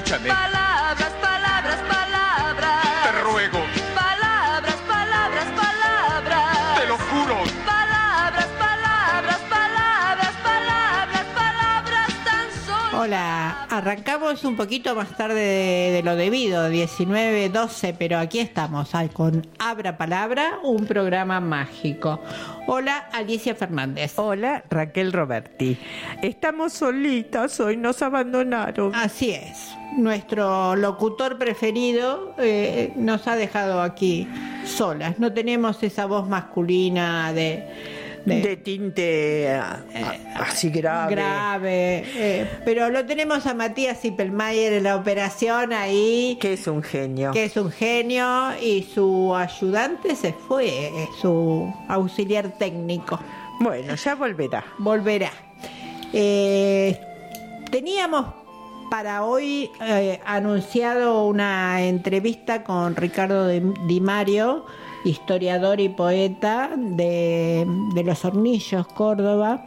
Escúchame. Palabras, arrancamos un poquito más tarde de, de lo debido, 19, 12, pero aquí estamos ay, con Abra Palabra, un programa mágico. Hola, Alicia Fernández. Hola, Raquel Roberti. Estamos solitas, hoy nos abandonaron. Así es, nuestro locutor preferido eh, nos ha dejado aquí solas. No tenemos esa voz masculina de... de- De tinte ah, ah, así grave. grave, eh, pero lo tenemos a Matías Zippelmayer en la operación ahí. Que es un genio. que es un genio y su ayudante se fue, eh, su auxiliar técnico. Bueno, ya volverá. Volverá. Eh, teníamos para hoy eh, anunciado una entrevista con Ricardo Di Mario, historiador y poeta de, de Los Hornillos, Córdoba.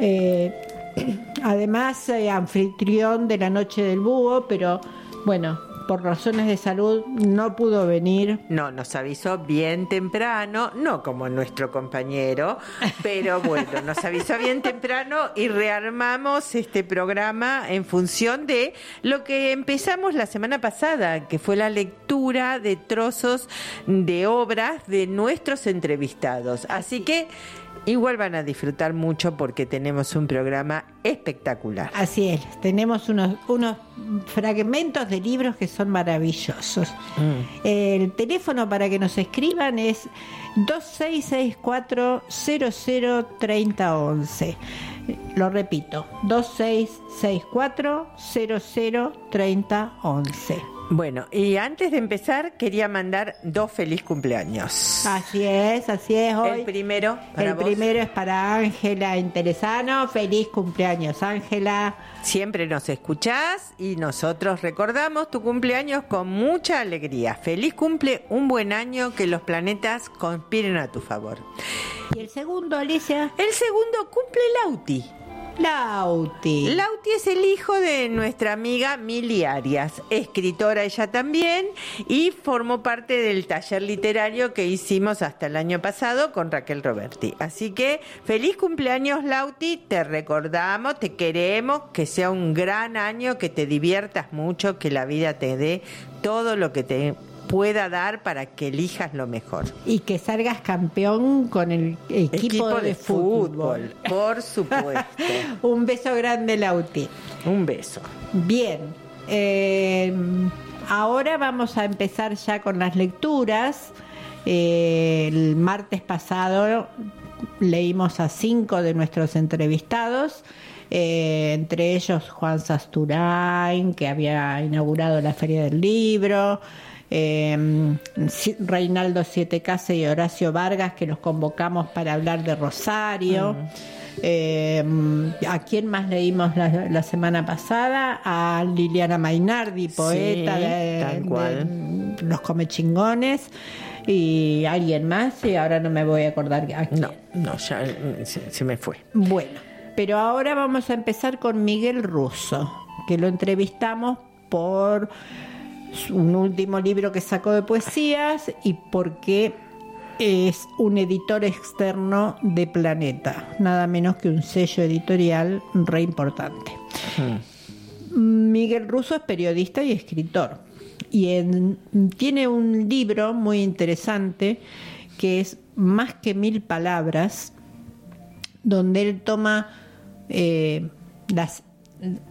Eh, además, eh, anfitrión de la Noche del Búho, pero bueno, por razones de salud no pudo venir. No, nos avisó bien temprano, no como nuestro compañero, pero bueno, nos avisó bien temprano y rearmamos este programa en función de lo que empezamos la semana pasada, que fue la lectura de trozos de obras de nuestros entrevistados. Así que igual van a disfrutar mucho porque tenemos un programa espectacular. Así es, tenemos unos, unos fragmentos de libros que son maravillosos. El teléfono para que nos escriban es 2664-003011. Lo repito, 2664-003011. Bueno, y antes de empezar quería mandar dos feliz cumpleaños. Así es, así es hoy. El primero, para El vos. primero es para Ángela Interesano. Feliz cumpleaños, Ángela. Siempre nos escuchás y nosotros recordamos tu cumpleaños con mucha alegría. Feliz cumple, un buen año, que los planetas conspiren a tu favor. Y el segundo, Alicia, El segundo cumple Lauti. Lauti. Lauti es el hijo de nuestra amiga Mili Arias, escritora ella también, y formó parte del taller literario que hicimos hasta el año pasado con Raquel Roberti. Así que feliz cumpleaños Lauti, te recordamos, te queremos, que sea un gran año, que te diviertas mucho, que la vida te dé todo lo que te pueda dar para que elijas lo mejor. Y que salgas campeón con el equipo, de, fútbol. por supuesto. Un beso grande, Lauti. Un beso. Bien, eh, ahora vamos a empezar ya con las lecturas. Eh, el martes pasado leímos a cinco de nuestros entrevistados, eh, entre ellos Juan Sasturain, que había inaugurado la Feria del Libro. Eh, Reinaldo Siete Case y Horacio Vargas, que los convocamos para hablar de Rosario. Eh, ¿A quién más leímos la, la semana pasada? A Liliana Mainardi, poeta Sí, de, tal cual. de Los Comechingones. Y alguien más, y ahora no me voy a acordar a quién. No, no, ya eh, se, se me fue. Bueno, pero ahora vamos a empezar con Miguel Russo, que lo entrevistamos por un último libro que sacó de poesías y porque es un editor externo de Planeta, nada menos que un sello editorial re importante. Miguel Russo es periodista y escritor. Y en- tiene un libro muy interesante que es Más que mil palabras, donde él toma eh, las,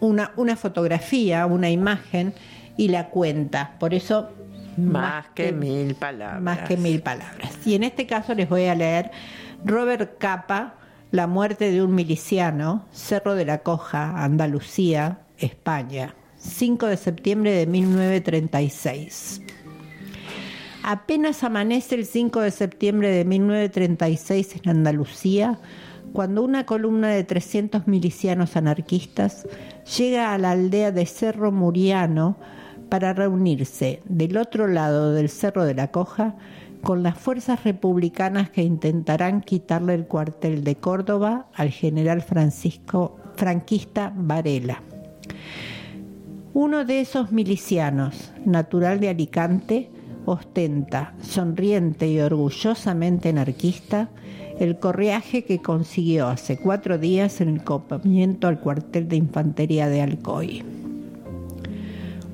una, una fotografía, una imagen y la cuenta. Por eso, Más que mil palabras. Más que mil palabras. Y en este caso les voy a leer Robert Capa, La muerte de un miliciano, Cerro de la Coja, Andalucía, España, 5 de septiembre de 1936. Apenas amanece el 5 de septiembre de 1936 en Andalucía, cuando una columna de 300 milicianos anarquistas llega a la aldea de Cerro Muriano para reunirse del otro lado del Cerro de la Coja con las fuerzas republicanas que intentarán quitarle el cuartel de Córdoba al general Francisco franquista Varela. Uno de esos milicianos, natural de Alicante, ostenta, sonriente y orgullosamente anarquista, el correaje que consiguió hace cuatro días en el copamiento al cuartel de infantería de Alcoy.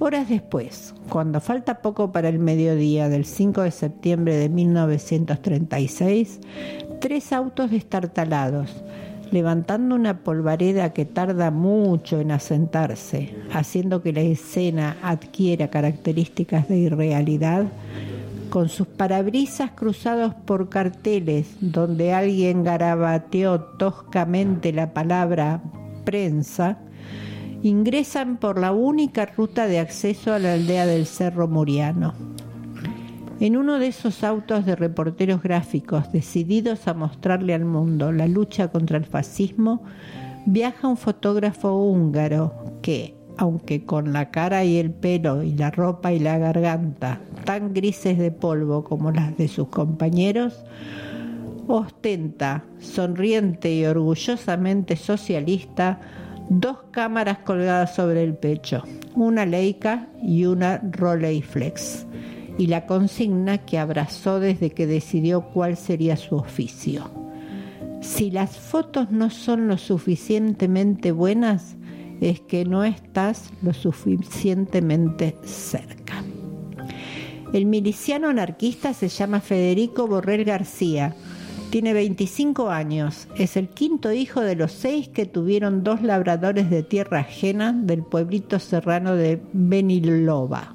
Horas después, cuando falta poco para el mediodía del 5 de septiembre de 1936, tres autos destartalados, levantando una polvareda que tarda mucho en asentarse, haciendo que la escena adquiera características de irrealidad, con sus parabrisas cruzados por carteles donde alguien garabateó toscamente la palabra prensa, ingresan por la única ruta de acceso a la aldea del Cerro Muriano. En uno de esos autos de reporteros gráficos decididos a mostrarle al mundo la lucha contra el fascismo, viaja un fotógrafo húngaro que, aunque con la cara y el pelo y la ropa y la garganta tan grises de polvo como las de sus compañeros, ostenta, sonriente y orgullosamente socialista, dos cámaras colgadas sobre el pecho, una Leica y una Rolleiflex y la consigna que abrazó desde que decidió cuál sería su oficio. Si las fotos no son lo suficientemente buenas, es que no estás lo suficientemente cerca. El miliciano anarquista se llama Federico Borrell García. Tiene 25 años. Es el quinto hijo de los seis que tuvieron dos labradores de tierra ajena del pueblito serrano de Benilova.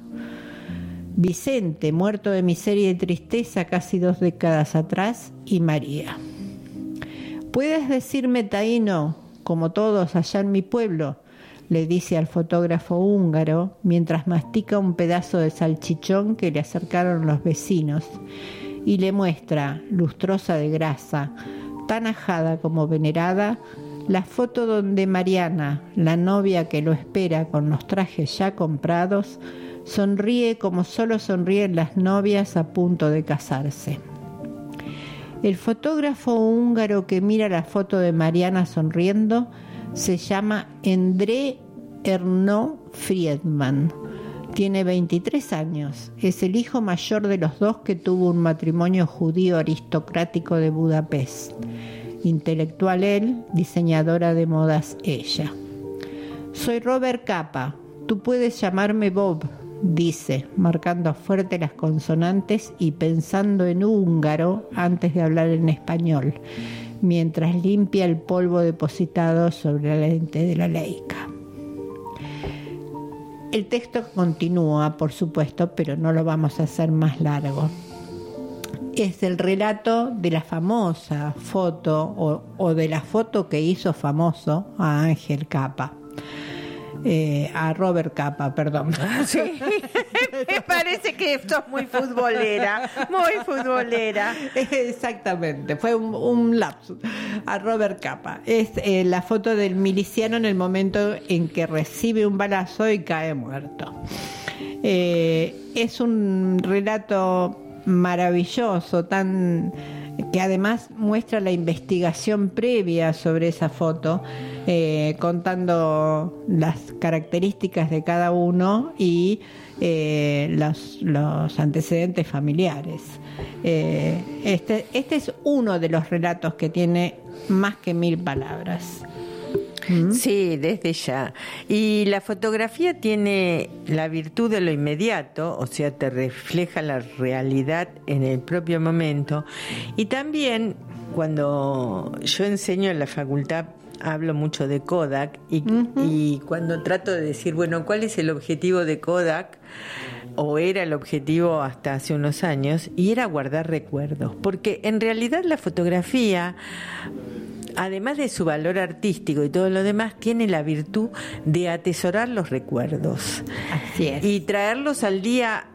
Vicente, muerto de miseria y tristeza casi dos décadas atrás, y María. Puedes decirme taíno, como todos allá en mi pueblo, le dice al fotógrafo húngaro mientras mastica un pedazo de salchichón que le acercaron los vecinos y le muestra, lustrosa de grasa, tan ajada como venerada, la foto donde Mariana, la novia que lo espera con los trajes ya comprados, sonríe como solo sonríen las novias a punto de casarse. El fotógrafo húngaro que mira la foto de Mariana sonriendo se llama André Erno Friedman. Tiene 23 años. Es el hijo mayor de los dos que tuvo un matrimonio judío aristocrático de Budapest. Intelectual él, diseñadora de modas ella. Soy Robert Capa. Tú puedes llamarme Bob, dice, marcando fuerte las consonantes y pensando en húngaro antes de hablar en español, mientras limpia el polvo depositado sobre la lente de la leica. El texto continúa, por supuesto, pero no lo vamos a hacer más largo. Es el relato de la famosa foto o, de la foto que hizo famoso a Ángel Capa. Eh, a Robert Capa, perdón. Sí, me parece que sos muy futbolera, muy futbolera. Exactamente, fue un, un lapsus. A Robert Capa. Es eh, la foto del miliciano en el momento en que recibe un balazo y cae muerto. Eh, es un relato maravilloso, tan que además muestra la investigación previa sobre esa foto, eh, contando las características de cada uno y eh, los, antecedentes familiares. Eh, este, este es uno de los relatos que tiene más que mil palabras. Sí, desde ya. Y la fotografía tiene la virtud de lo inmediato, o sea, te refleja la realidad en el propio momento. Y también cuando yo enseño en la facultad hablo mucho de Kodak y, y cuando trato de decir, bueno, ¿cuál es el objetivo de Kodak? o era el objetivo hasta hace unos años, y era guardar recuerdos, porque en realidad la fotografía además de su valor artístico y todo lo demás, tiene la virtud de atesorar los recuerdos. Así es. Y traerlos al día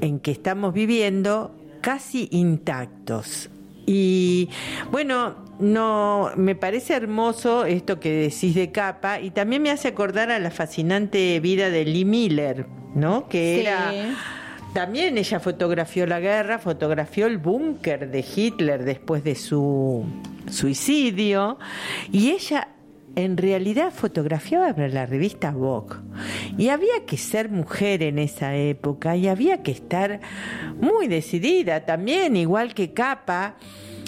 en que estamos viviendo casi intactos. Y bueno, no me parece hermoso esto que decís de capa y también me hace acordar a la fascinante vida de Lee Miller, ¿no? Que Sí. era también ella fotografió la guerra, fotografió el búnker de Hitler después de su suicidio y ella en realidad fotografiaba para la revista Vogue. Y había que ser mujer en esa época y había que estar muy decidida también, igual que Capa.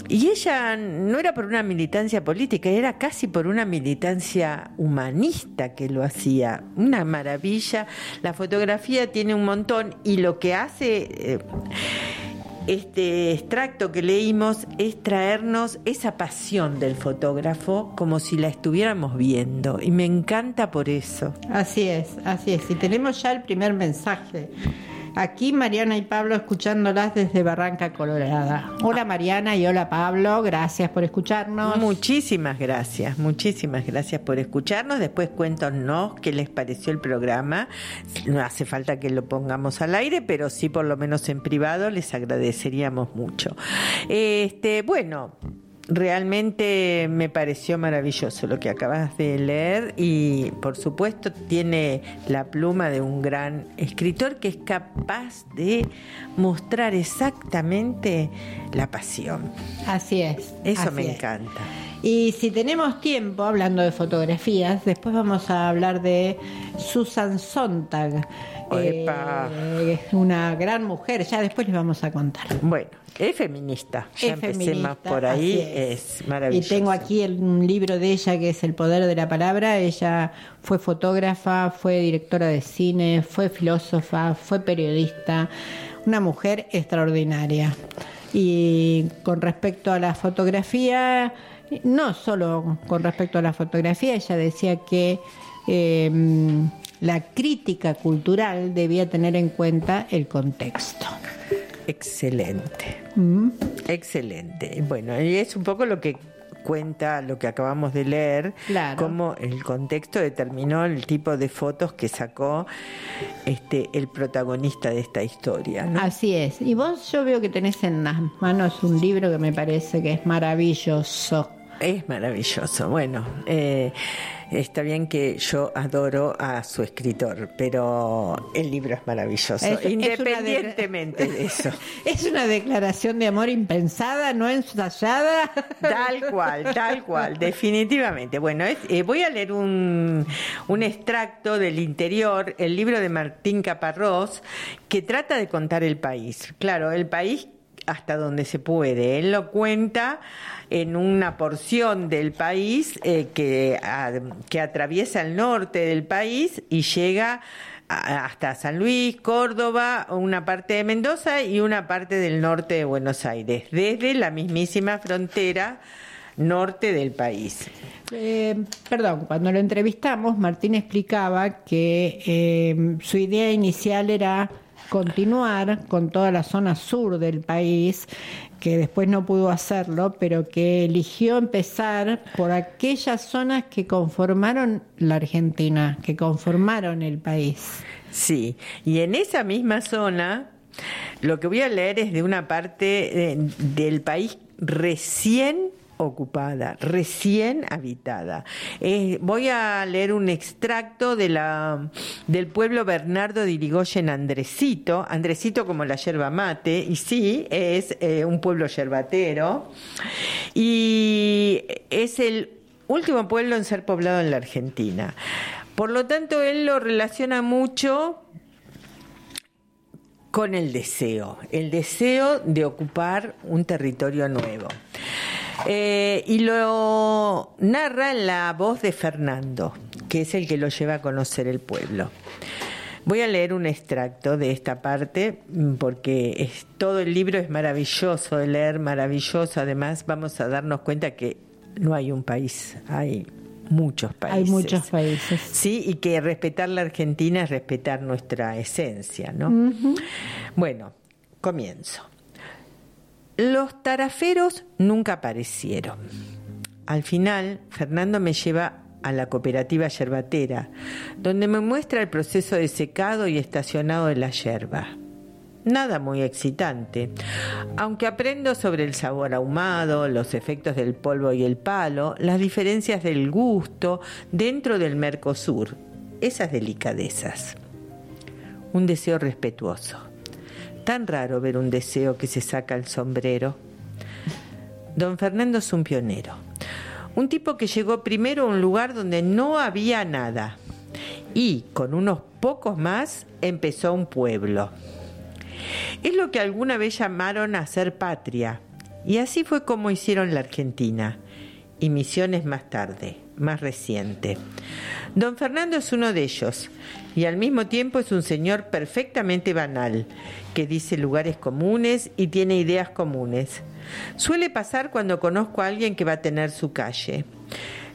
Y ella no era por una militancia política, era casi por una militancia humanista que lo hacía. Una maravilla. La fotografía tiene un montón y lo que hace... eh, este extracto que leímos es traernos esa pasión del fotógrafo como si la estuviéramos viendo y me encanta por eso. Así es, así es. Y tenemos ya el primer mensaje. Aquí Mariana y Pablo escuchándolas desde Barranca Colorada. Hola Mariana y hola Pablo, gracias por escucharnos. Muchísimas gracias, muchísimas gracias por escucharnos. Después cuéntanos qué les pareció el programa. No hace falta que lo pongamos al aire, pero sí por lo menos en privado les agradeceríamos mucho. Este, bueno, realmente me pareció maravilloso lo que acabas de leer y por supuesto tiene la pluma de un gran escritor que es capaz de mostrar exactamente la pasión. Así es. Eso así me es. encanta. Y si tenemos tiempo, hablando de fotografías, después vamos a hablar de Susan Sontag. Eh, una gran mujer, ya después les vamos a contar. Bueno, es feminista. Ya Es feminista, por ahí, es. es. maravilloso. Y tengo aquí el- un libro de ella que es El poder de la palabra. Ella fue fotógrafa, fue directora de cine, fue filósofa, fue periodista, una mujer extraordinaria. Y con respecto a la fotografía, no solo con respecto a la fotografía, ella decía que eh, la crítica cultural debía tener en cuenta el contexto. Excelente. Mm. Excelente. Bueno, y es un poco lo que cuenta lo que acabamos de leer, Claro. cómo el contexto determinó el tipo de fotos que sacó este el protagonista de esta historia. ¿no? Así es. Y vos yo veo que tenés en las manos un libro que me parece que es maravilloso. Es maravilloso. Bueno, eh, está bien que yo adoro a su escritor, pero el libro es maravilloso, Es- es una de- independientemente de eso. Es una declaración de amor impensada, no ensayada. Tal cual, tal cual, definitivamente. Bueno, es- eh, voy a leer un, un extracto del interior, el libro de Martín Caparrós, que trata de contar el país. Claro, el país hasta donde se puede. Él lo cuenta en una porción del país eh, que, a- que atraviesa el norte del país y llega hasta San Luis, Córdoba, una parte de Mendoza y una parte del norte de Buenos Aires, desde la mismísima frontera norte del país. Eh, perdón, cuando lo entrevistamos, Martín explicaba que eh, su idea inicial era continuar con toda la zona sur del país, que después no pudo hacerlo, pero que eligió empezar por aquellas zonas que conformaron la Argentina, que conformaron el país. Sí, y en esa misma zona, lo que voy a leer es de una parte eh, del país recién ocupada, recién habitada. Eh, voy a leer un extracto de la, del pueblo Bernardo de Irigoyen Andresito, Andresito como la yerba mate, y sí, es eh, un pueblo yerbatero, y es el último pueblo en ser poblado en la Argentina. Por lo tanto, él lo relaciona mucho con el deseo, el deseo de ocupar un territorio nuevo. Eh, y lo narra en la voz de Fernando, que es el que lo lleva a conocer el pueblo. Voy a leer un extracto de esta parte mm, porque es, todo el libro es maravilloso de leer, maravilloso. Además, vamos a darnos cuenta que no hay un país, hay muchos países. Hay muchos países. Sí, y que respetar la Argentina es respetar nuestra esencia, ¿no? Bueno, comienzo. Los taraferos nunca aparecieron. Al final, Fernando me lleva a la cooperativa yerbatera, donde me muestra el proceso de secado y estacionado de la yerba. Nada muy excitante, aunque aprendo sobre el sabor ahumado, los efectos del polvo y el palo, las diferencias del gusto dentro del Mercosur, esas delicadezas. Un deseo respetuoso. Tan raro ver un deseo que se saca el sombrero. Don Fernando es un pionero. Un tipo que llegó primero a un lugar donde no había nada y con unos pocos más empezó un pueblo. Es lo que alguna vez llamaron a ser patria y así fue como hicieron la Argentina y misiones más tarde, más reciente. Don Fernando es uno de ellos y al mismo tiempo es un señor perfectamente banal, que dice lugares comunes y tiene ideas comunes. Suele pasar cuando conozco a alguien que va a tener su calle.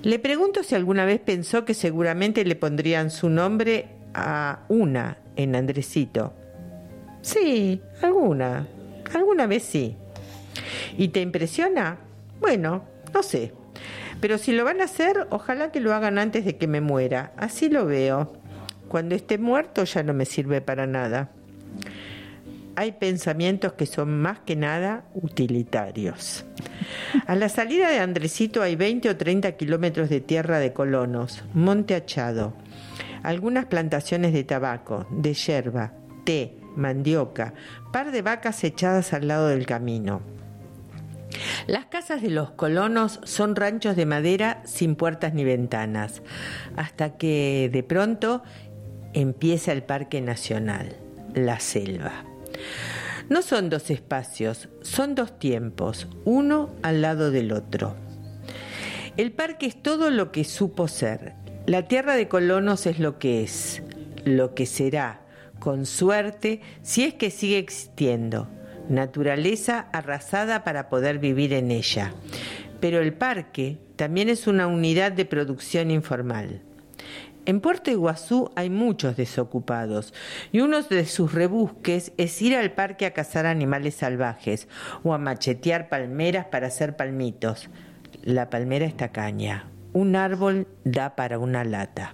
Le pregunto si alguna vez pensó que seguramente le pondrían su nombre a una en Andresito. Sí, alguna. Alguna vez sí. ¿Y te impresiona? Bueno, no sé. Pero si lo van a hacer, ojalá que lo hagan antes de que me muera. Así lo veo. Cuando esté muerto ya no me sirve para nada. Hay pensamientos que son más que nada utilitarios. A la salida de Andresito hay 20 o 30 kilómetros de tierra de colonos, monte achado, algunas plantaciones de tabaco, de yerba, té, mandioca, par de vacas echadas al lado del camino. Las casas de los colonos son ranchos de madera sin puertas ni ventanas, hasta que de pronto empieza el Parque Nacional, la selva. No son dos espacios, son dos tiempos, uno al lado del otro. El parque es todo lo que supo ser. La tierra de colonos es lo que es, lo que será, con suerte, si es que sigue existiendo. Naturaleza arrasada para poder vivir en ella. Pero el parque también es una unidad de producción informal. En Puerto Iguazú hay muchos desocupados y uno de sus rebusques es ir al parque a cazar animales salvajes o a machetear palmeras para hacer palmitos. La palmera es tacaña. Un árbol da para una lata.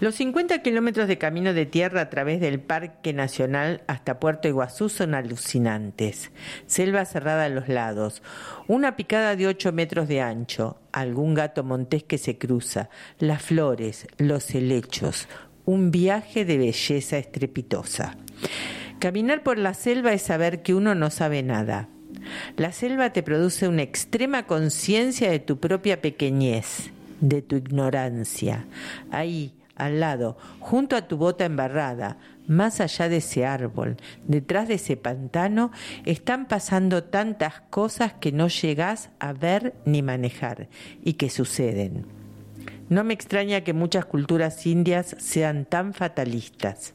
Los 50 kilómetros de camino de tierra a través del Parque Nacional hasta Puerto Iguazú son alucinantes. Selva cerrada a los lados, una picada de 8 metros de ancho, algún gato montés que se cruza, las flores, los helechos, un viaje de belleza estrepitosa. Caminar por la selva es saber que uno no sabe nada. La selva te produce una extrema conciencia de tu propia pequeñez de tu ignorancia. Ahí, al lado, junto a tu bota embarrada, más allá de ese árbol, detrás de ese pantano, están pasando tantas cosas que no llegás a ver ni manejar y que suceden. No me extraña que muchas culturas indias sean tan fatalistas.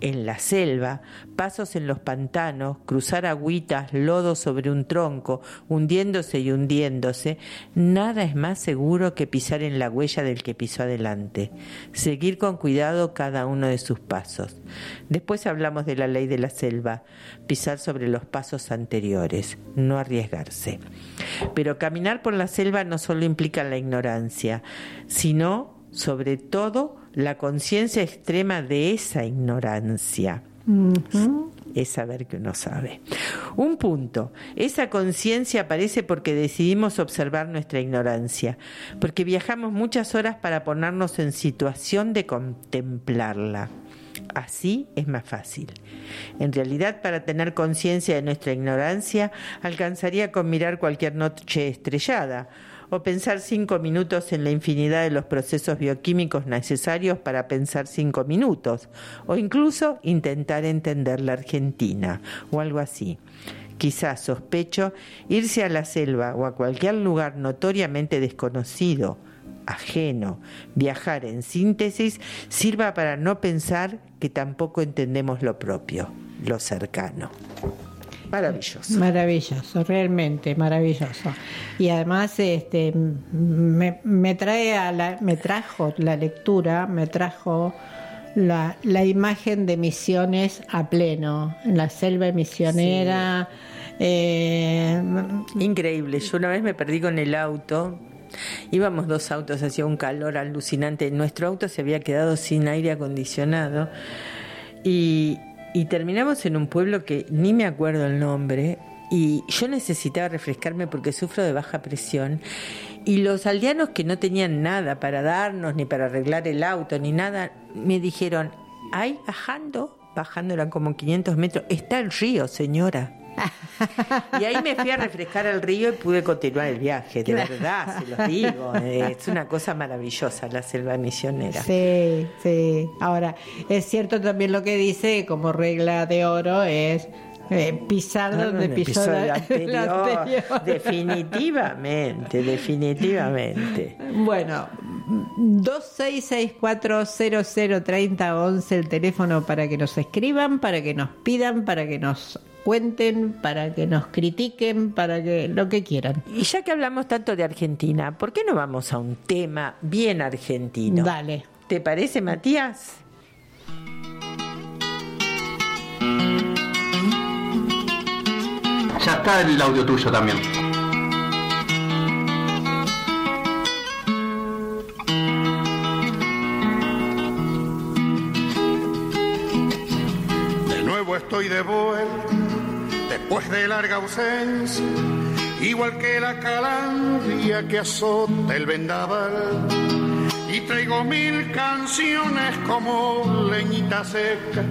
En la selva, pasos en los pantanos, cruzar agüitas, lodo sobre un tronco, hundiéndose y hundiéndose, nada es más seguro que pisar en la huella del que pisó adelante, seguir con cuidado cada uno de sus pasos. Después hablamos de la ley de la selva, pisar sobre los pasos anteriores, no arriesgarse. Pero caminar por la selva no solo implica la ignorancia, sino, sobre todo, la conciencia extrema de esa ignorancia. Es saber que uno sabe. Un punto. Esa conciencia aparece porque decidimos observar nuestra ignorancia, porque viajamos muchas horas para ponernos en situación de contemplarla. Así es más fácil. En realidad, para tener conciencia de nuestra ignorancia, alcanzaría con mirar cualquier noche estrellada o pensar cinco minutos en la infinidad de los procesos bioquímicos necesarios para pensar cinco minutos, o incluso intentar entender la Argentina, o algo así. Quizás, sospecho, irse a la selva o a cualquier lugar notoriamente desconocido, ajeno, viajar en síntesis, sirva para no pensar que tampoco entendemos lo propio, lo cercano. Maravilloso. Maravilloso, realmente maravilloso. Y además este me, me trae a la, me trajo la lectura, me trajo la, la imagen de misiones a pleno, en la selva misionera. eh, Increíble. Yo una vez me perdí con el auto. Íbamos dos autos, hacía un calor alucinante. Nuestro auto se había quedado sin aire acondicionado. Y, y terminamos en un pueblo que ni me acuerdo el nombre. Y yo necesitaba refrescarme porque sufro de baja presión. Y los aldeanos que no tenían nada para darnos, ni para arreglar el auto, ni nada, me dijeron, ahí bajando, bajando eran como 500 metros, está el río, señora. Y ahí me fui a refrescar al río y pude continuar el viaje, de verdad, se los digo. Es una cosa maravillosa la selva misionera. Sí, sí. Ahora, es cierto también lo que dice como regla de oro es eh, pisar No, no, donde pisó la, anterior, la anterior. Definitivamente, definitivamente. Bueno, 2664003011 el teléfono para que nos escriban, para que nos pidan, para que nos cuenten, para que nos critiquen, para que lo que quieran. Y ya que hablamos tanto de Argentina, ¿por qué no vamos a un tema bien argentino? Dale. ¿Te parece, Matías? Ya está el audio tuyo también. De nuevo estoy de vuelta, después de larga ausencia, igual que la calandria que azota el vendaval. Y traigo mil canciones como leñita seca,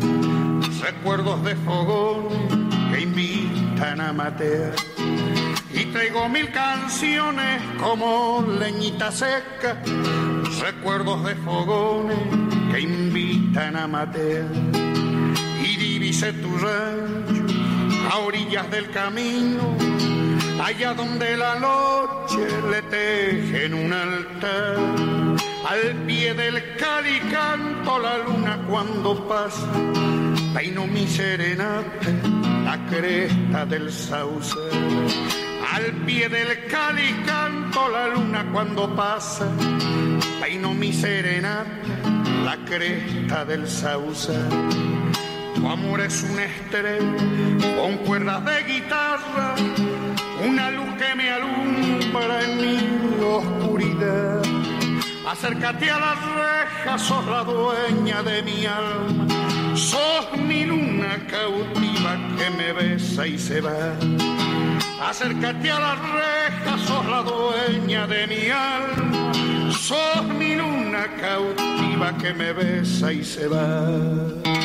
recuerdos de fogones que invitan a matear. Y traigo mil canciones como leñita seca, recuerdos de fogones que invitan a matear y divise tu rancho a orillas del camino, allá donde la noche le tejen un altar. Al pie del cali canto la luna cuando pasa, peino mi serenata, la cresta del sauce. Al pie del cali canto la luna cuando pasa, peino mi serenata, la cresta del sauce. Tu amor es una estrella con cuerdas de guitarra, una luz que me alumbra en mi oscuridad. Acércate a las rejas, sos la dueña de mi alma, sos mi luna cautiva que me besa y se va. Acércate a las rejas, sos la dueña de mi alma, sos mi luna cautiva que me besa y se va.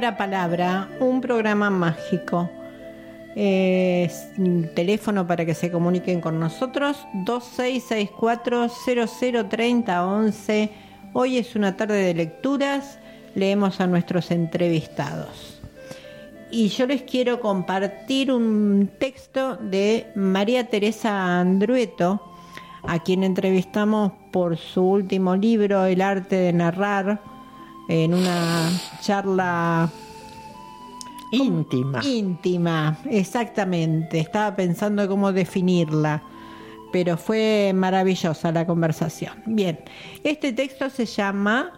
En Abra Palabra, un programa mágico. Teléfono para que se comuniquen con nosotros, 2664003011. Hoy es una tarde de lecturas, leemos a nuestros entrevistados. Y yo les quiero compartir un texto de María Teresa Andrueto, a quien entrevistamos por su último libro, El arte de narrar, en una charla Íntima. íntima, exactamente. Estaba pensando cómo definirla, pero fue maravillosa la conversación. Bien, este texto se llama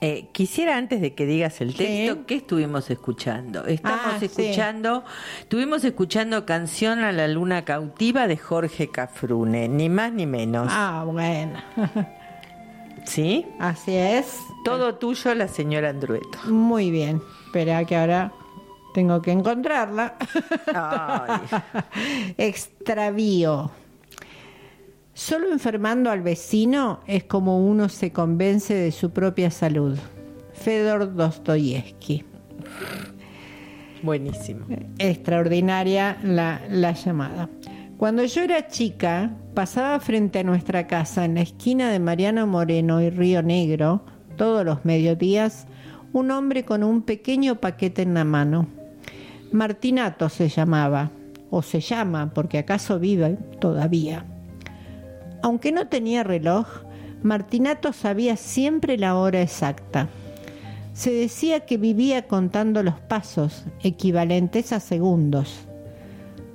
Eh, quisiera antes de que digas el texto, Sí. ¿qué estuvimos escuchando? Estamos Ah, sí. escuchando, estuvimos escuchando Canción a la Luna Cautiva de Jorge Cafrune, ni más ni menos. Ah, bueno. ¿Sí? Así es. Todo tuyo, la señora Andrueto. Muy bien. Espera que ahora tengo que encontrarla. Ay. Extravío. Solo enfermando al vecino es como uno se convence de su propia salud. Fedor Dostoyevsky. Buenísimo. Extraordinaria la, la llamada. Cuando yo era chica, pasaba frente a nuestra casa en la esquina de Mariano Moreno y Río Negro, todos los mediodías, un hombre con un pequeño paquete en la mano. Martinato se llamaba, o se llama, porque acaso vive todavía. Aunque no tenía reloj, Martinato sabía siempre la hora exacta. Se decía que vivía contando los pasos, equivalentes a segundos.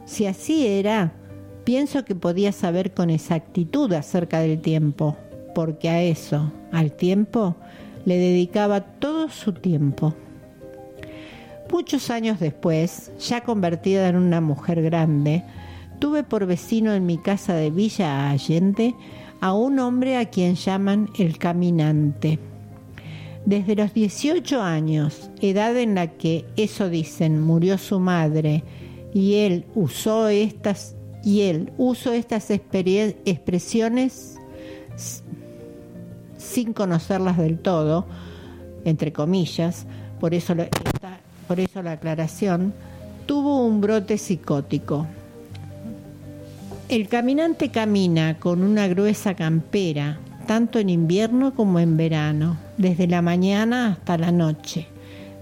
Si así era, pienso que podía saber con exactitud acerca del tiempo, porque a eso, al tiempo, le dedicaba todo su tiempo. Muchos años después, ya convertida en una mujer grande, tuve por vecino en mi casa de Villa Allende a un hombre a quien llaman el caminante. Desde los 18 años, edad en la que, eso dicen, murió su madre, y él usó estas, y él usó estas expresiones sin conocerlas del todo, entre comillas, por eso, esta- por eso la aclaración, tuvo un brote psicótico. El caminante camina con una gruesa campera, tanto en invierno como en verano, desde la mañana hasta la noche,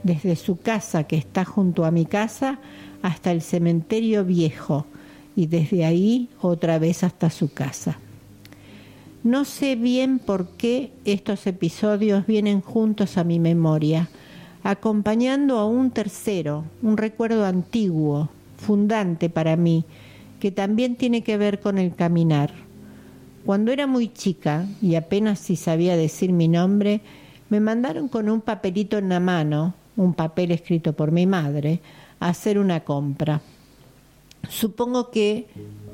desde su casa que está junto a mi casa hasta el cementerio viejo y desde ahí otra vez hasta su casa. No sé bien por qué estos episodios vienen juntos a mi memoria, acompañando a un tercero, un recuerdo antiguo, fundante para mí, que también tiene que ver con el caminar. Cuando era muy chica y apenas si sabía decir mi nombre, me mandaron con un papelito en la mano, un papel escrito por mi madre, a hacer una compra. Supongo que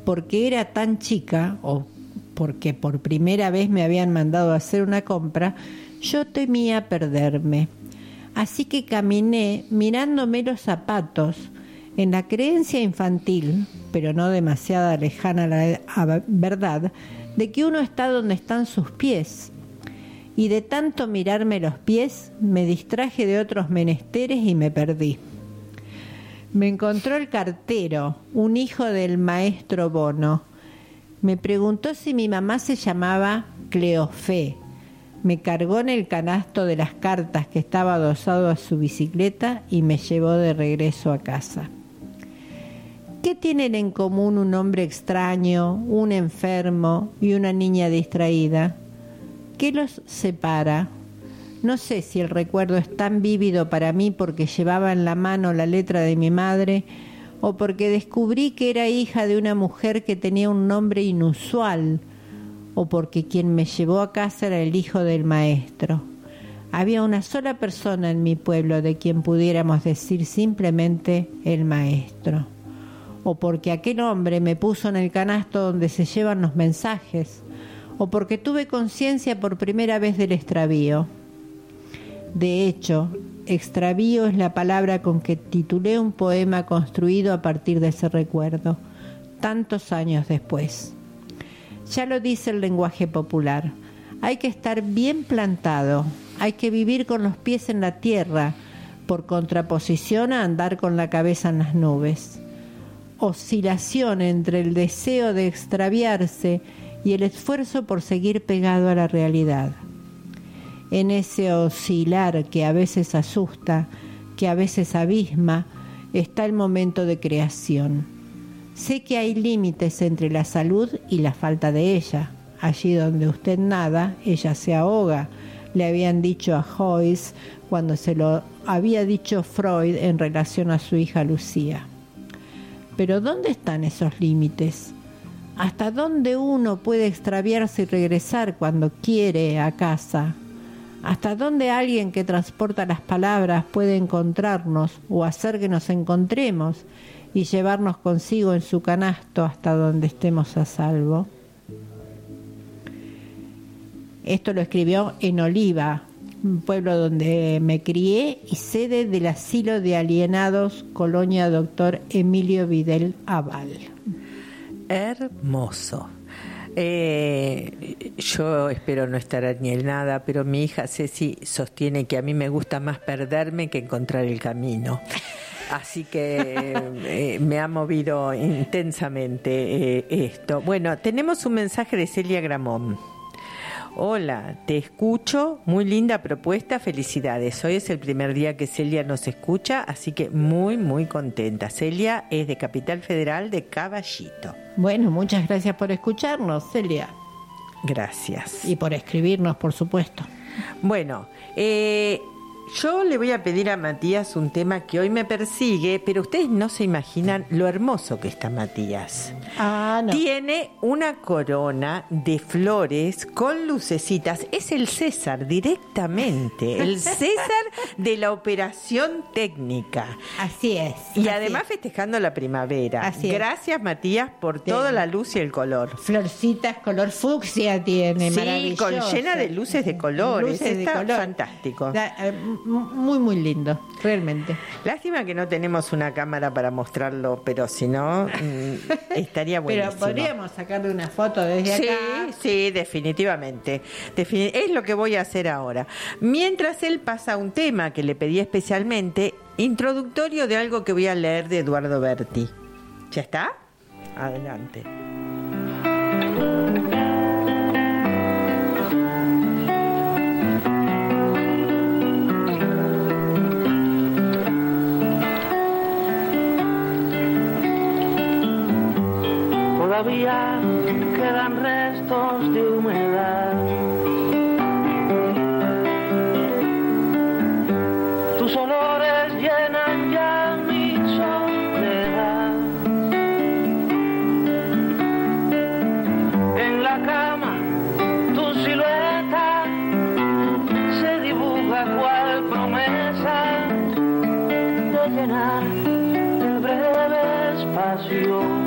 porque era tan chica o porque por primera vez me habían mandado a hacer una compra, yo temía perderme. Así que caminé mirándome los zapatos en la creencia infantil, pero no demasiado lejana a la verdad, de que uno está donde están sus pies. Y de tanto mirarme los pies, me distraje de otros menesteres y me perdí. Me encontró el cartero, un hijo del maestro Bono. Me preguntó si mi mamá se llamaba Cleofé. Me cargó en el canasto de las cartas que estaba adosado a su bicicleta y me llevó de regreso a casa. ¿Qué tienen en común un hombre extraño, un enfermo y una niña distraída? ¿Qué los separa? No sé si el recuerdo es tan vívido para mí porque llevaba en la mano la letra de mi madre o porque descubrí que era hija de una mujer que tenía un nombre inusual o porque quien me llevó a casa era el hijo del maestro. Había una sola persona en mi pueblo de quien pudiéramos decir simplemente el maestro. O porque aquel hombre me puso en el canasto donde se llevan los mensajes. O porque tuve conciencia por primera vez del extravío. De hecho, extravío es la palabra con que titulé un poema construido a partir de ese recuerdo, tantos años después. Ya lo dice el lenguaje popular, hay que estar bien plantado, hay que vivir con los pies en la tierra, por contraposición a andar con la cabeza en las nubes. Oscilación entre el deseo de extraviarse y el esfuerzo por seguir pegado a la realidad en ese oscilar que a veces asusta, que a veces abisma, está el momento de creación. Sé que hay límites entre la salud y la falta de ella. Allí donde usted nada, ella se ahoga, le habían dicho a Joyce cuando se lo había dicho Freud en relación a su hija Lucía. Pero ¿dónde están esos límites? ¿Hasta dónde uno puede extraviarse y regresar cuando quiere a casa? ¿Hasta dónde alguien que transporta las palabras puede encontrarnos o hacer que nos encontremos y llevarnos consigo en su canasto hasta donde estemos a salvo? Esto lo escribió en Oliva, un pueblo donde me crié y sede del asilo de alienados Colonia Doctor Emilio Videl Aval. Hermoso. Eh, yo espero no estar nada, pero mi hija Ceci sostiene que a mí me gusta más perderme que encontrar el camino. Así que eh, me ha movido intensamente eh, esto. Bueno, tenemos un mensaje de Celia Gramón. Hola, te escucho, muy linda propuesta, felicidades. Hoy es el primer día que Celia nos escucha, así que muy, muy contenta. Celia es de Capital Federal de Caballito. Bueno, muchas gracias por escucharnos, Celia, Gracias. y por escribirnos, por supuesto. Bueno, eh, yo le voy a pedir a Matías un tema que hoy me persigue, pero ustedes no se imaginan lo hermoso que está Matías. Ah, no. Tiene una corona de flores con lucecitas. Es el César directamente, el César de la operación técnica. Así es. Y así además es. festejando la primavera. Así es. Gracias Matías por toda la luz y el color. Florcitas color fucsia tiene, Sí, maravilloso. con llena de luces de colores. Luces de Está color. fantástico. Eh, muy, muy lindo, realmente. Lástima que no tenemos una cámara para mostrarlo, pero si no, mm, estaría buenísimo. Pero podríamos sacarle una foto desde Sí, acá. sí, definitivamente. Defini- es lo que voy a hacer ahora. Mientras él pasa un tema que le pedí especialmente, introductorio de algo que voy a leer de Eduardo Berti. ¿Ya está? Adelante. Todavía quedan restos de humedad. Tus olores llenan ya mi soledad. En la cama tu silueta se dibuja cual promesa de llenar el breve espacio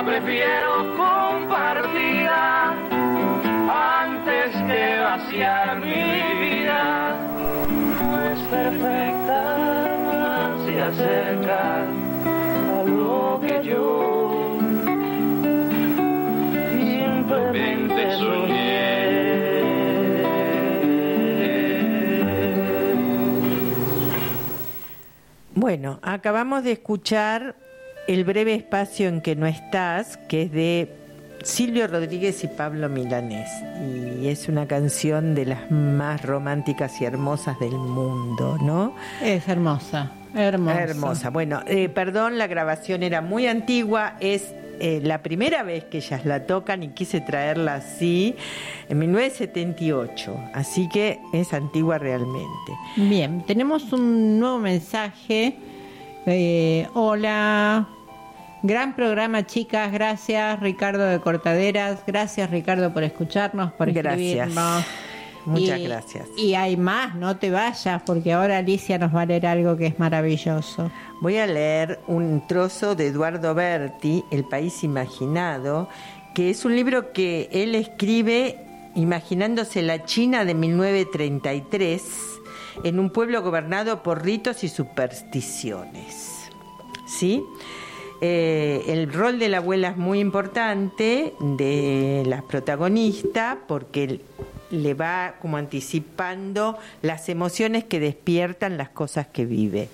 La prefiero compartida antes que vaciar mi vida. No es perfecta, se acerca a lo que yo simplemente soñé. Bueno, acabamos de escuchar El breve espacio en que no estás, que es de Silvio Rodríguez y Pablo Milanés. Y es una canción de las más románticas y hermosas del mundo, ¿no? Es hermosa, hermosa. Hermosa. Bueno, eh, perdón, la grabación era muy antigua, es eh, la primera vez que ellas la tocan y quise traerla así en 1978, así que es antigua realmente. Bien, tenemos un nuevo mensaje. Eh, hola, gran programa chicas, gracias Ricardo de Cortaderas, gracias Ricardo por escucharnos, por Gracias. escribirnos. Muchas Y- gracias. Y hay más, no te vayas, porque ahora Alicia nos va a leer algo que es maravilloso. Voy a leer un trozo de Eduardo Berti, El País Imaginado, que es un libro que él escribe imaginándose la China de 1933 en un pueblo gobernado por ritos y supersticiones. ¿Sí? Eh, el rol de la abuela es muy importante de la protagonista porque le va como anticipando las emociones que despiertan las cosas que vive.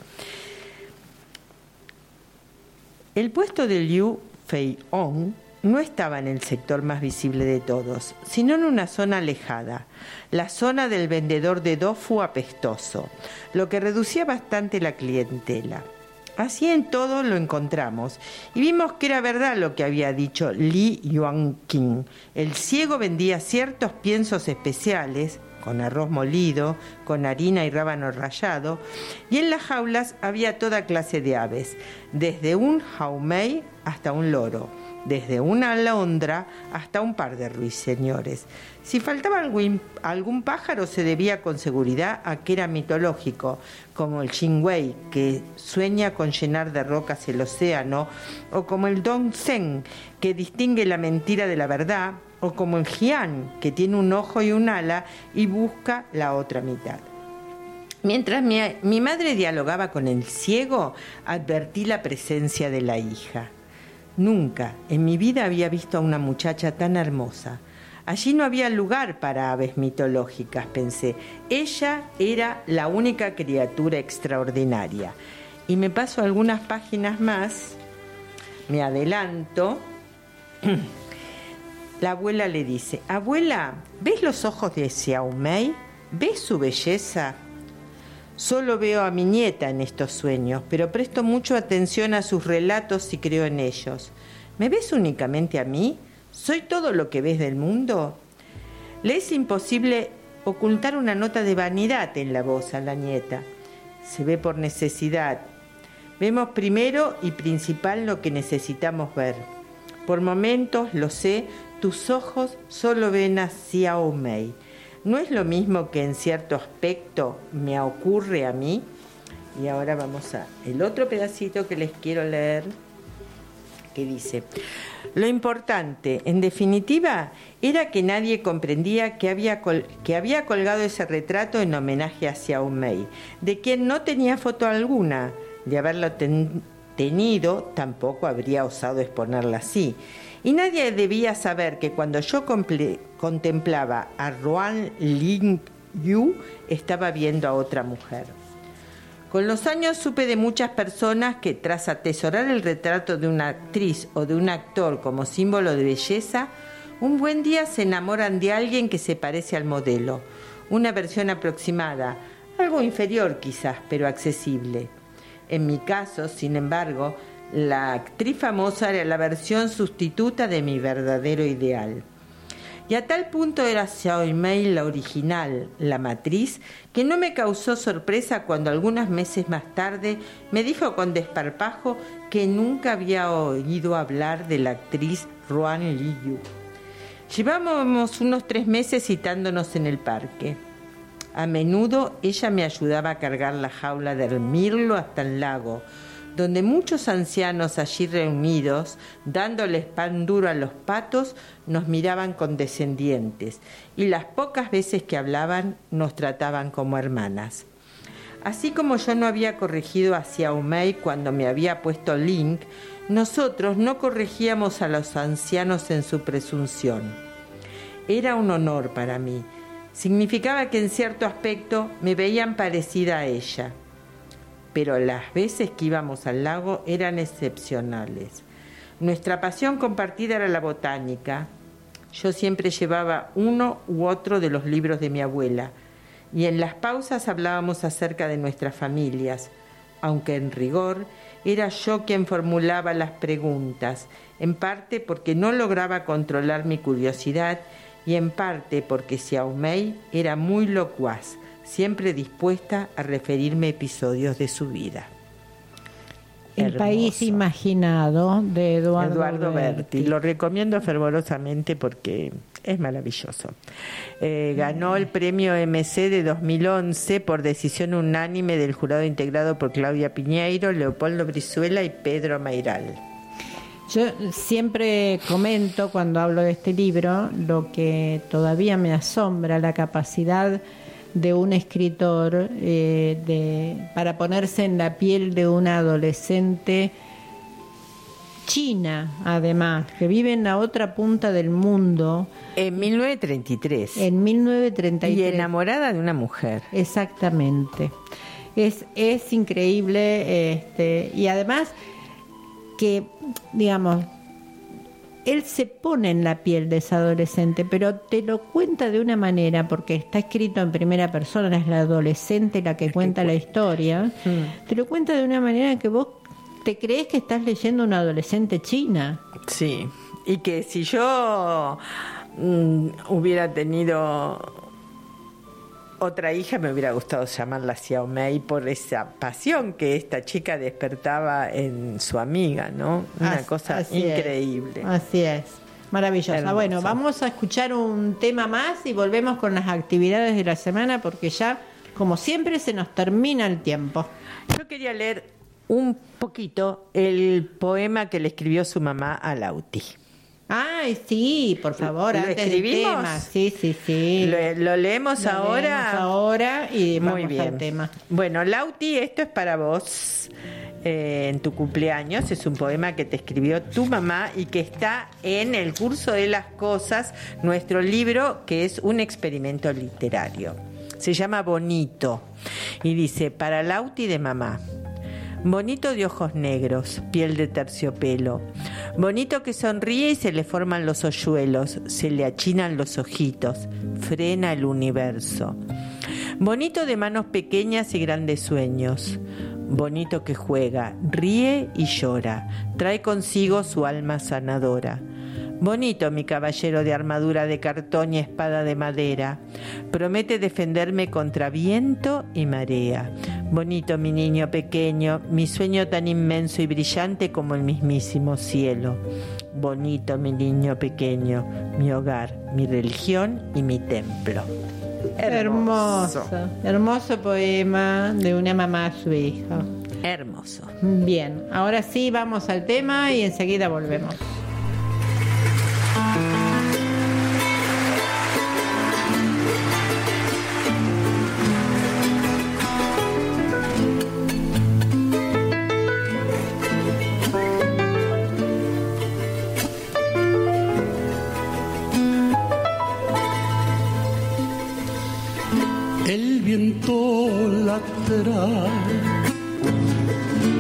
El puesto de Liu Fei-hong no estaba en el sector más visible de todos, sino en una zona alejada, la zona del vendedor de dofu apestoso, lo que reducía bastante la clientela. Así en todo lo encontramos y vimos que era verdad lo que había dicho Li Yuanqing. El ciego vendía ciertos piensos especiales con arroz molido, con harina y rábano rallado, y en las jaulas había toda clase de aves, desde un jaumei hasta un loro, desde una alondra hasta un par de ruiseñores. Si faltaba algún, algún pájaro se debía con seguridad a que era mitológico, como el Xingwei, que sueña con llenar de rocas el océano, o como el Dongzhen, que distingue la mentira de la verdad, o como el Jian, que tiene un ojo y un ala y busca la otra mitad. Mientras mi, mi madre dialogaba con el ciego, advertí la presencia de la hija. Nunca en mi vida había visto a una muchacha tan hermosa. Allí no había lugar para aves mitológicas, pensé. Ella era la única criatura extraordinaria. Y me paso algunas páginas más, me adelanto. La abuela le dice, abuela, ¿ves los ojos de Xiaomei? ¿Ves su belleza? Solo veo a mi nieta en estos sueños, pero presto mucho atención a sus relatos y creo en ellos. ¿Me ves únicamente a mí? ¿Soy todo lo que ves del mundo? Le es imposible ocultar una nota de vanidad en la voz a la nieta. Se ve por necesidad. Vemos primero y principal lo que necesitamos ver. Por momentos, lo sé, tus ojos solo ven a Xiao Mei. ¿No es lo mismo que en cierto aspecto me ocurre a mí? Y ahora vamos a el otro pedacito que les quiero leer, que dice, lo importante, en definitiva, era que nadie comprendía que había, que había colgado ese retrato en homenaje a Xiao Mei, de quien no tenía foto alguna. De haberlo ten- tenido, tampoco habría osado exponerla así. Y nadie debía saber que cuando yo contemplaba a Ruan Ling Yu, estaba viendo a otra mujer. Con los años supe de muchas personas que tras atesorar el retrato de una actriz o de un actor como símbolo de belleza, un buen día se enamoran de alguien que se parece al modelo, una versión aproximada, algo inferior quizás, pero accesible. En mi caso, sin embargo, la actriz famosa era la versión sustituta de mi verdadero ideal. Y a tal punto era Xiao Mei la original, la matriz, que no me causó sorpresa cuando algunos meses más tarde me dijo con desparpajo que nunca había oído hablar de la actriz Ruan Liu. Llevábamos unos tres meses citándonos en el parque. A menudo ella me ayudaba a cargar la jaula del mirlo hasta el lago, donde muchos ancianos allí reunidos, dándoles pan duro a los patos, nos miraban condescendientes y las pocas veces que hablaban nos trataban como hermanas. Así como yo no había corregido a Xiao Mei cuando me había puesto Link, nosotros no corregíamos a los ancianos en su presunción. Era un honor para mí. Significaba que en cierto aspecto me veían parecida a ella. Pero las veces que íbamos al lago eran excepcionales. Nuestra pasión compartida era la botánica. Yo siempre llevaba uno u otro de los libros de mi abuela y en las pausas hablábamos acerca de nuestras familias, aunque en rigor era yo quien formulaba las preguntas, en parte porque no lograba controlar mi curiosidad y en parte porque Xiao Mei era muy locuaz, siempre dispuesta a referirme episodios de su vida. El Hermoso. país imaginado de Eduardo, Eduardo Berti. Berti. Lo recomiendo fervorosamente porque es maravilloso. Eh, ganó el premio MC de 2011 por decisión unánime del jurado integrado por Claudia Piñeiro, Leopoldo Brizuela y Pedro Mairal. Yo siempre comento cuando hablo de este libro lo que todavía me asombra, la capacidad de un escritor eh, de, para ponerse en la piel de una adolescente china, además, que vive en la otra punta del mundo En 1933. en 1933. y enamorada de una mujer. Exactamente. Es, es increíble este, y además que, digamos, él se pone en la piel de esa adolescente, pero te lo cuenta de una manera, porque está escrito en primera persona, es la adolescente la que cuenta la historia, te lo cuenta de una manera que vos te crees que estás leyendo una adolescente china. Sí, y que si yo mm, hubiera tenido otra hija, me hubiera gustado llamarla Xiao Mei por esa pasión que esta chica despertaba en su amiga, ¿no? Una cosa así es. increíble. Así es. Maravillosa. Hermoso. Bueno, vamos a escuchar un tema más y volvemos con las actividades de la semana porque ya, como siempre, se nos termina el tiempo. Yo quería leer un poquito el poema que le escribió su mamá a Lauti. Ay, sí, por favor, ¿Lo antes del escribimos? tema. Sí, sí, sí. Lo, lo leemos Lo ahora. leemos ahora y Muy bien. al tema. Bueno, Lauti, esto es para vos eh, en tu cumpleaños. Es un poema que te escribió tu mamá y que está en el curso de las cosas, nuestro libro que es un experimento literario. Se llama Bonito y dice, para Lauti de mamá. Bonito de ojos negros, piel de terciopelo. Bonito que sonríe y se le forman los hoyuelos, se le achinan los ojitos, frena el universo. Bonito de manos pequeñas y grandes sueños. Bonito que juega, ríe y llora, trae consigo su alma sanadora. Bonito mi caballero de armadura de cartón y espada de madera. Promete defenderme contra viento y marea. Bonito mi niño pequeño, mi sueño tan inmenso y brillante como el mismísimo cielo. Bonito mi niño pequeño, mi hogar, mi religión y mi templo. Hermoso. Hermoso poema de una mamá a su hijo. Hermoso. Bien, ahora sí vamos al tema y enseguida volvemos.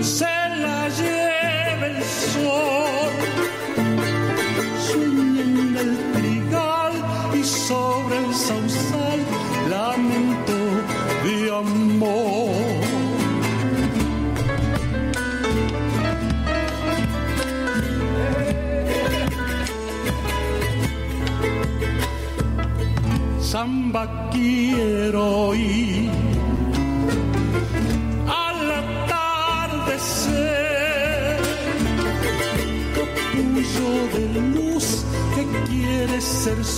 Se la lleva el sol, sueña en el trigal y sobre el sausal lamento de amor. Samba quiero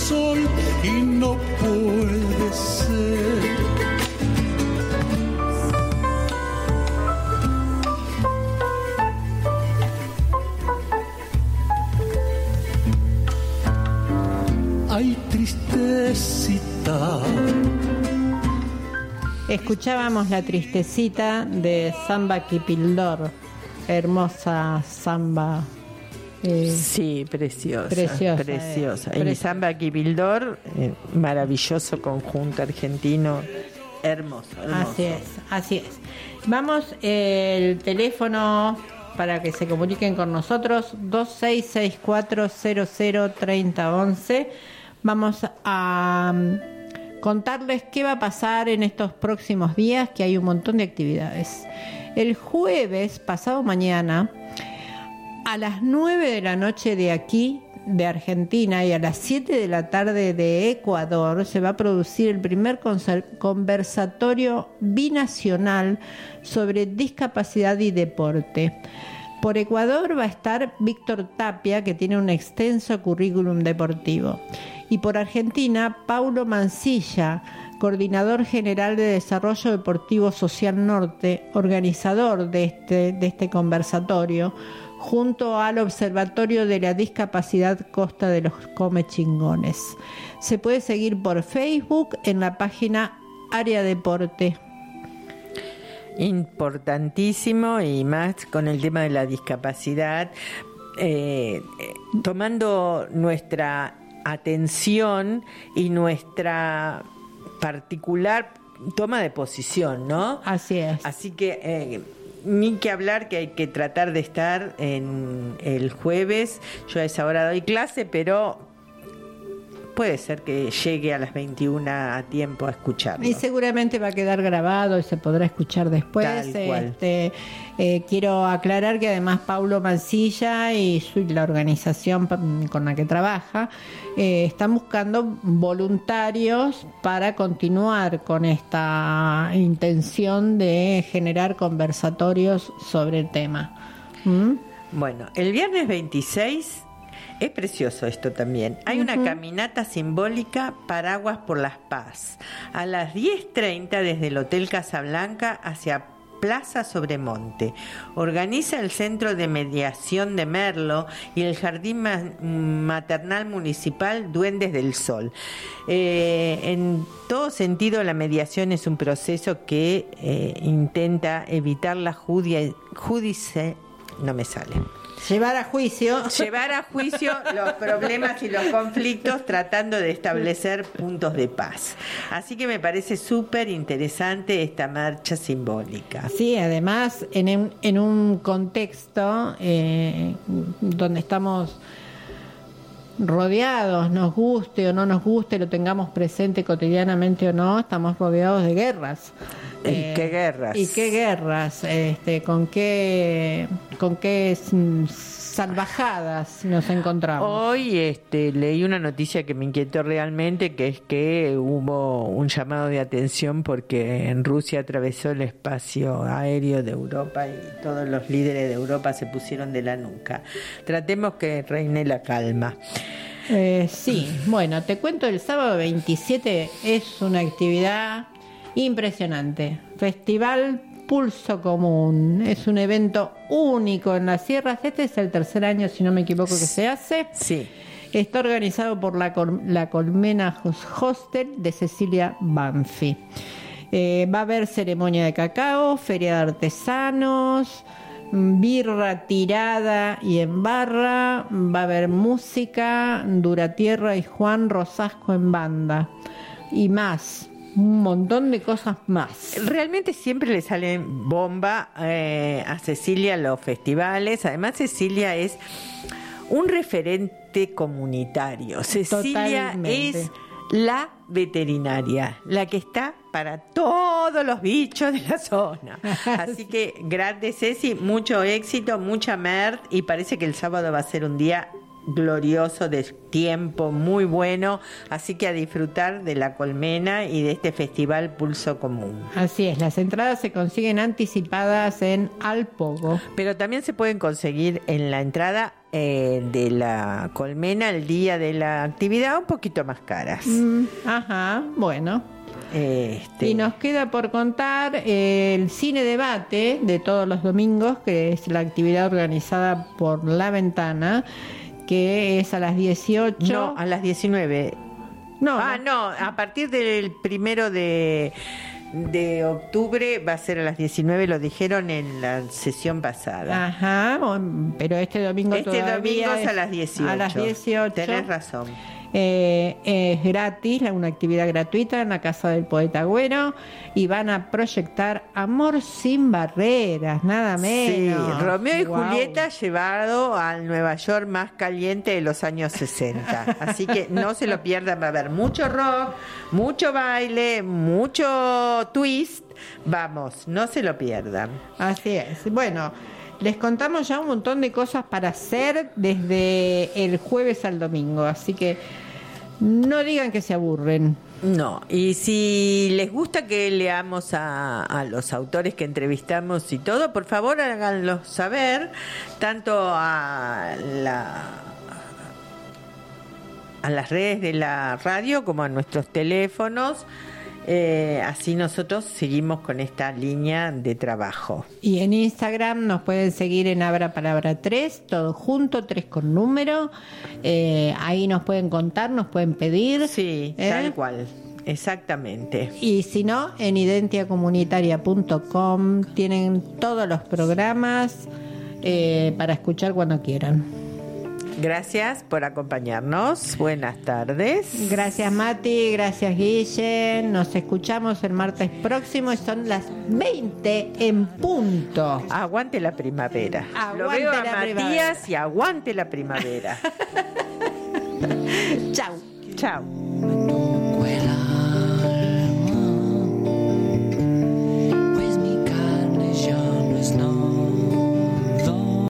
sol y no puede ser. Ay, tristecita. Escuchábamos la tristecita de Samba Kipildor. Hermosa samba. Eh, Sí, preciosa. Preciosa, Preciosa. eh, Y. Samba Kibildor, eh, maravilloso conjunto argentino. Hermoso, hermoso. Así es, así es. Vamos, el teléfono para que se comuniquen con nosotros, 2664003011. Vamos a mm, contarles qué va a pasar en estos próximos días, que hay un montón de actividades. El jueves, pasado mañana, a las 9 de la noche de aquí, de Argentina, y a las 7 de la tarde de Ecuador, se va a producir el primer conversatorio binacional sobre discapacidad y deporte. Por Ecuador va a estar Víctor Tapia, que tiene un extenso currículum deportivo. Y por Argentina, Paulo Mancilla, coordinador general de Desarrollo Deportivo Social Norte, organizador de este, de este conversatorio, junto al Observatorio de la Discapacidad Costa de los Come Chingones. Se puede seguir por Facebook en la página Área Deporte. Importantísimo y más con el tema de la discapacidad, eh, eh, tomando nuestra atención y nuestra particular toma de posición, ¿no? Así es. Así que eh, ni que hablar que hay que tratar de estar en el jueves. Yo a esa hora doy clase, pero puede ser que llegue a las 21 a tiempo a escucharlo. Y seguramente va a quedar grabado y se podrá escuchar después. Tal cual. Este, eh, quiero aclarar que además Paulo Mancilla y la organización con la que trabaja eh, están buscando voluntarios para continuar con esta intención de generar conversatorios sobre el tema. ¿Mm? Bueno, el viernes 26 es precioso esto también. Hay una caminata simbólica Paraguas por las Paz a las 10.30 desde el Hotel Casablanca hacia Plaza Sobremonte. Organiza el Centro de Mediación de Merlo y el Jardín Ma- Maternal Municipal Duendes del Sol. Eh, en todo sentido, la mediación es un proceso que eh, intenta evitar la judia, judice, no me sale. Llevar a juicio. Llevar a juicio los problemas y los conflictos tratando de establecer puntos de paz. Así que me parece súper interesante esta marcha simbólica. Sí, además en un, en un contexto eh, donde estamos rodeados, nos guste o no nos guste, lo tengamos presente cotidianamente o no, estamos rodeados de guerras. ¿Y qué guerras? ¿Y qué guerras? Este, ¿Con qué, con qué mm, salvajadas nos encontramos? Hoy este, leí una noticia que me inquietó realmente, que es que hubo un llamado de atención porque en Rusia atravesó el espacio aéreo de Europa y todos los líderes de Europa se pusieron de la nuca. Tratemos que reine la calma. Eh, sí, bueno, te cuento, el sábado 27 es una actividad impresionante. Festival Pulso Común. Es un evento único en las sierras. Este es el tercer año, si no me equivoco, que se hace. Sí. Está organizado por la, Col- la Colmena Hostel de Cecilia Banfi. Eh, va a haber ceremonia de cacao, feria de artesanos, birra tirada y en barra, va a haber música, Duratierra y Juan Rosasco en banda y más, un montón de cosas más. Realmente siempre le salen bomba eh, a Cecilia los festivales. Además, Cecilia es un referente comunitario. Cecilia Totalmente. es la veterinaria, la que está para todos los bichos de la zona. Así que grande Ceci, mucho éxito, mucha mer y parece que el sábado va a ser un día glorioso de tiempo muy bueno, así que a disfrutar de la colmena y de este festival Pulso Común. Así es, las entradas se consiguen anticipadas en Alpogo. Pero también se pueden conseguir en la entrada eh, de la colmena el día de la actividad un poquito más caras. Mm, ajá, bueno. Este, Y nos queda por contar eh, el cine debate de todos los domingos, que es la actividad organizada por La Ventana, que es a las 18. no, a las 19. No, ah, no, a partir del primero de, de octubre va a ser a las 19, lo dijeron en la sesión pasada. Ajá, pero este domingo este domingo es a las 18. A las 18. Tenés razón. Eh, es gratis, una actividad gratuita en la casa del poeta Agüero y van a proyectar Amor sin barreras, nada Sí, menos. Romeo y. Julieta llevado al Nueva York más caliente de los años 60. Así que no se lo pierdan, va a haber mucho rock, mucho baile, mucho twist. Vamos, no se lo pierdan. Así es. Bueno, les contamos ya un montón de cosas para hacer desde el jueves al domingo, así que no digan que se aburren. No, y si les gusta que leamos a, los autores que entrevistamos y todo, por favor háganlo saber, tanto a la a las redes de la radio como a nuestros teléfonos. Eh, así nosotros seguimos con esta línea de trabajo. Y en Instagram nos pueden seguir en Abra Palabra 3, todo junto, 3 con número. Eh, ahí nos pueden contar, nos pueden pedir. Sí, ¿eh? tal cual, exactamente. Y si no, en identiacomunitaria.com tienen todos los programas eh, para escuchar cuando quieran. Gracias por acompañarnos. Buenas tardes. Gracias Mati, gracias Guille. Nos escuchamos el martes próximo y son las 20 en punto. Aguante la primavera. Lo Aguante veo a la Matías primavera. y aguante la primavera. Chau. Quella